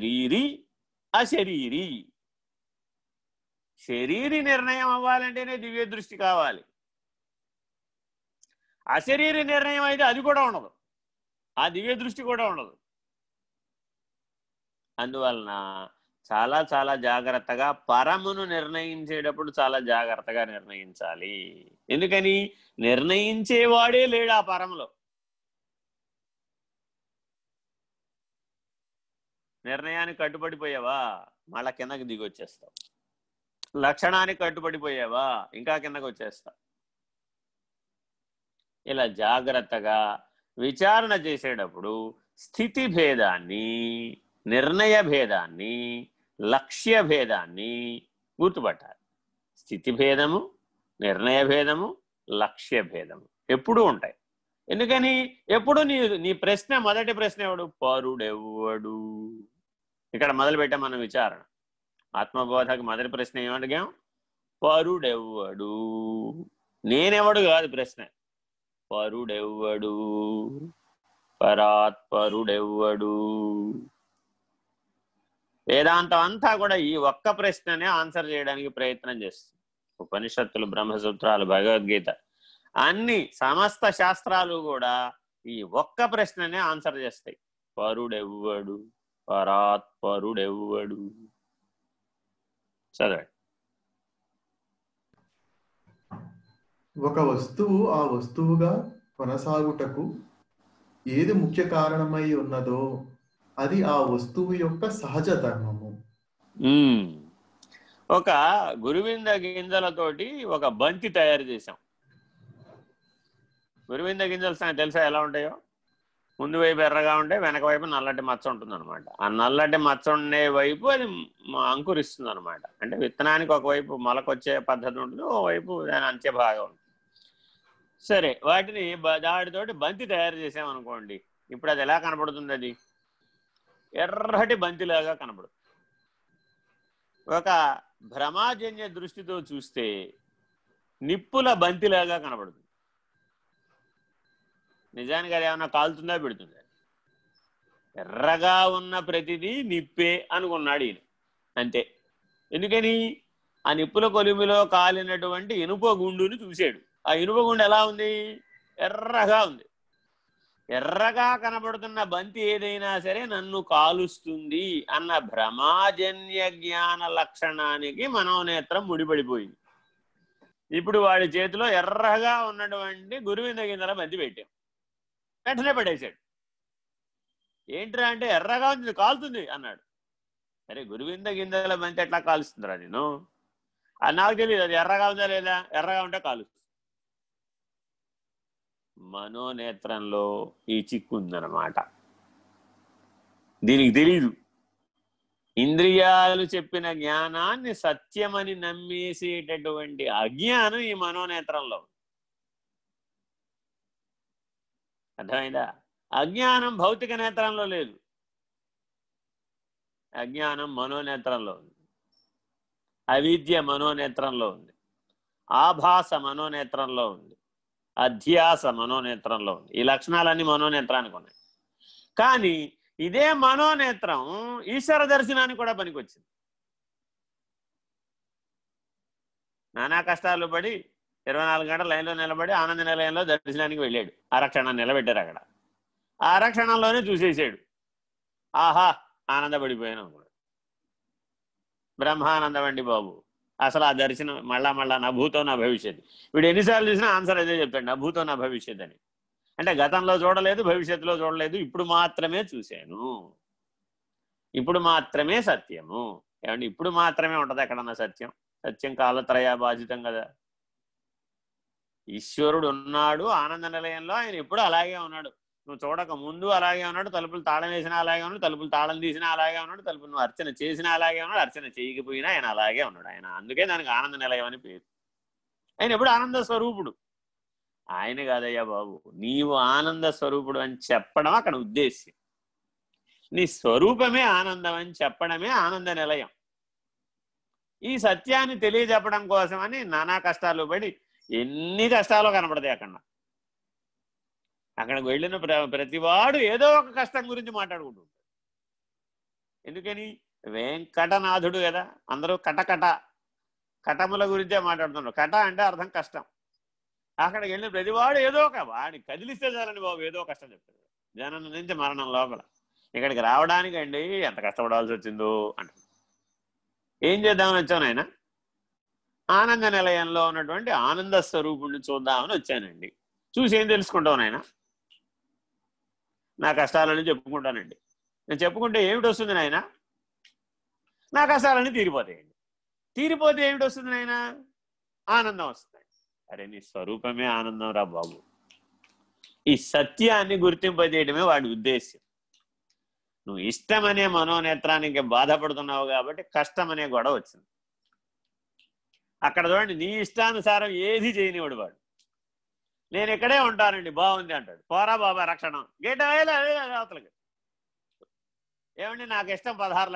శరీరి అశరీరి. శరీరి నిర్ణయం అవ్వాలంటేనే దివ్య దృష్టి కావాలి. అశరీరి నిర్ణయం అయితే అది కూడా ఉండదు. ఆ దివ్య దృష్టి కూడా ఉండదు. అందువలన చాలా చాలా జాగ్రత్తగా పరమును నిర్ణయించేటప్పుడు చాలా జాగ్రత్తగా నిర్ణయించాలి. ఎందుకని? నిర్ణయించేవాడే లేడు ఆ పరములో. నిర్ణయానికి కట్టుబడిపోయావా? మళ్ళా కిందకి దిగి వచ్చేస్తావు లక్షణానికి కట్టుబడిపోయావా? ఇంకా కిందకు వచ్చేస్తావు. ఇలా జాగ్రత్తగా విచారణ చేసేటప్పుడు స్థితి భేదాన్ని నిర్ణయ భేదాన్ని లక్ష్య భేదాన్ని గుర్తుపట్టాలి. స్థితి భేదము నిర్ణయ భేదము లక్ష్య భేదము ఎప్పుడూ ఉంటాయి. ఎందుకని? ఎప్పుడు నీ నీ ప్రశ్న మొదటి ప్రశ్న ఎవడు? పరుడెవ్వడు. ఇక్కడ మొదలుపెట్టే మనం విచారణ. ఆత్మబోధకు మొదటి ప్రశ్న ఏమడిగాం? పరుడెవ్వడు. నేనెవడు కాదు ప్రశ్న. పరుడెవ్వడు. పరాత్పరుడెవ్వడు వేదాంతం అంతా కూడా ఈ ఒక్క ప్రశ్ననే ఆన్సర్ చేయడానికి ప్రయత్నం చేస్తుంది. ఉపనిషత్తులు బ్రహ్మసూత్రాలు భగవద్గీత అన్ని సమస్త శాస్త్రాలు కూడా ఈ ఒక్క ప్రశ్ననే ఆన్సర్ చేస్తాయి. పరుడెవ్వడు. పరాత్పరుడెవ్వడు? చదవండి. ఒక వస్తువు ఆ వస్తువుగా కొనసాగుటకు ఏది ముఖ్య కారణమై ఉన్నదో అది ఆ వస్తువు యొక్క సహజ ధర్మము. ఒక గురువింద గింజలతోటి ఒక బంతి తయారు చేశాం. గురువింద గింజలు తెలుసా? ఎలా ఉంటాయో? ముందు వైపు ఎర్రగా ఉంటే వెనక వైపు నల్లటి మచ్చ ఉంటుంది అనమాట ఆ నల్లటి మచ్చ ఉండే వైపు అది అంకురిస్తుంది అనమాట అంటే విత్తనానికి ఒకవైపు మొలకొచ్చే పద్ధతి ఉంటుంది ఒకవైపు దాని అంత్య భాగం ఉంటుంది. సరే వాటిని దాటితోటి బంతి తయారు చేసామనుకోండి ఇప్పుడు అది ఎలా కనపడుతుంది అది ఎర్రటి బంతిలాగా కనపడుతుంది ఒక భ్రమాజన్య దృష్టితో చూస్తే నిప్పుల బంతిలాగా కనబడుతుంది నిజానికి అది ఏమైనా కాలుతుందా పెడుతుందా? ఎర్రగా ఉన్న ప్రతిదీ నిప్పే అనుకున్నాడు ఈయన. అంతే. ఎందుకని? ఆ నిప్పుల కొలిమిలో కాలినటువంటి ఇనుప గుండుని చూశాడు. ఆ ఇనుప గుండు ఎలా ఉంది? ఎర్రగా ఉంది. ఎర్రగా కనబడుతున్న బంతి ఏదైనా సరే నన్ను కాలుస్తుంది అన్న భ్రమాజన్య జ్ఞాన లక్షణానికి మనోనేత్రం ముడిపడిపోయింది. ఇప్పుడు వాడి చేతిలో ఎర్రగా ఉన్నటువంటి గురువింద గింజల బంతి పెట్టాం. వెంటనే పడేశాడు. ఏంట్రా అంటే ఎర్రగా ఉంది కాలుతుంది అన్నాడు. అరే గురువింద గిందల మంచి ఎట్లా కాలుస్తుందిరా నేను అది నాకు తెలియదు అది ఎర్రగా ఉందా లేదా? ఎర్రగా ఉంటే కాలుస్తుంది. మనోనేత్రంలో ఈ చిక్కు ఉందన్నమాట. దీనికి తెలీదు. ఇంద్రియాలు చెప్పిన జ్ఞానాన్ని సత్యమని నమ్మేసేటటువంటి అజ్ఞానం ఈ మనోనేత్రంలో ఉంది. అర్థమైందా? అజ్ఞానం భౌతిక నేత్రంలో లేదు. అజ్ఞానం మనోనేత్రంలో ఉంది. అవిద్య మనోనేత్రంలో ఉంది. ఆభాస మనోనేత్రంలో ఉంది. అధ్యాస మనోనేత్రంలో ఉంది. ఈ లక్షణాలన్నీ మనోనేత్రానికి ఉన్నాయి. కానీ ఇదే మనోనేత్రం ఈశ్వర దర్శనానికి కూడా పనికొచ్చింది. నానా కష్టాలు పడి ఇరవై నాలుగు గంటల లైన్లో నిలబడి ఆనంద నిలయంలో దర్శనానికి వెళ్ళాడు. ఆరక్షణ నిలబెట్టారు అక్కడ. ఆరక్షణలోనే ఆరక్షణంలోనే చూసేసాడు ఆహా ఆనందపడిపోయాను అనుకున్నాడు బ్రహ్మానందం అండి బాబు. అసలు ఆ దర్శనం మళ్ళా మళ్ళా నా భూతో నా భవిష్యత్. వీడు ఎన్నిసార్లు చూసినా ఆన్సర్ అదే చెప్తాడు నా భూతో నా భవిష్యత్ అని. అంటే గతంలో చూడలేదు భవిష్యత్తులో చూడలేదు ఇప్పుడు మాత్రమే చూశాను. ఇప్పుడు మాత్రమే సత్యము. ఏమంటే ఇప్పుడు మాత్రమే ఉంటది ఎక్కడన్నా సత్యం? సత్యం కాలత్రయ బాధితం కదా. ఈశ్వరుడు ఉన్నాడు ఆనంద నిలయంలో. ఆయన ఎప్పుడు అలాగే ఉన్నాడు. నువ్వు చూడక ముందు అలాగే ఉన్నాడు తలుపులు తాళం వేసినా అలాగే ఉన్నాడు తలుపులు తాళం తీసినా అలాగే ఉన్నాడు తలుపులు నువ్వు అర్చన చేసినా అలాగే ఉన్నాడు అర్చన చేయకపోయినా ఆయన అలాగే ఉన్నాడు. ఆయన అందుకే దానికి ఆనంద నిలయం అని పేరు. ఆయన ఎప్పుడు ఆనంద స్వరూపుడు? ఆయన కాదయ్యా బాబు. నీవు ఆనంద స్వరూపుడు అని చెప్పడం అక్కడ ఉద్దేశ్యం. నీ స్వరూపమే ఆనందం అని చెప్పడమే ఆనంద నిలయం. ఈ సత్యాన్ని తెలియజెప్పడం కోసమని నానా కష్టాలు పడి ఎన్ని కష్టాలు కనపడతాయి అక్కడ అక్కడికి వెళ్ళిన ప్ర ప్రతివాడు ఏదో ఒక కష్టం గురించి మాట్లాడుకుంటుంటాడు. ఎందుకని? వెంకటనాథుడు కదా అందరూ కటకట కటముల గురించే మాట్లాడుతున్నారు. కట అంటే అర్థం కష్టం. అక్కడికి వెళ్ళిన ప్రతివాడు ఏదో ఒక వాడిని కదిలిస్తే చాలని బాబు ఏదో కష్టం చెప్తాడు. జనం నుంచి మరణం లోపల. ఇక్కడికి రావడానికి అండి ఎంత కష్టపడాల్సి వచ్చిందో అంటారు ఏం చేద్దామని వచ్చాను ఆయన ఆనంద నిలయంలో ఉన్నటువంటి ఆనంద స్వరూపుణ్ణి చూద్దామని వచ్చానండి. చూసి ఏం తెలుసుకుంటావు నాయన? నా కష్టాలని చెప్పుకుంటానండి. నేను చెప్పుకుంటే ఏమిటి వస్తుంది నాయన? నా కష్టాలన్నీ తీరిపోతాయండి. తీరిపోతే ఏమిటి వస్తుంది నాయన? ఆనందం వస్తుంది. అరే నీ స్వరూపమే ఆనందం రా బాబు. ఈ సత్యాన్ని గుర్తింపజేయడమే వాడి ఉద్దేశ్యం. నువ్వు ఇష్టమనే మనోనేత్రానికి బాధపడుతున్నావు కాబట్టి కష్టం అనే గొడవ వచ్చింది. అక్కడ చూడండి నీ ఇష్టానుసారం ఏది చేయనివాడు వాడు. నేను ఇక్కడే ఉంటానండి బాగుంది అంటాడు. పోరా బాబా రక్షణ. గేట్ అవతలకి. ఏమండి నాకు ఇష్టం పదహారు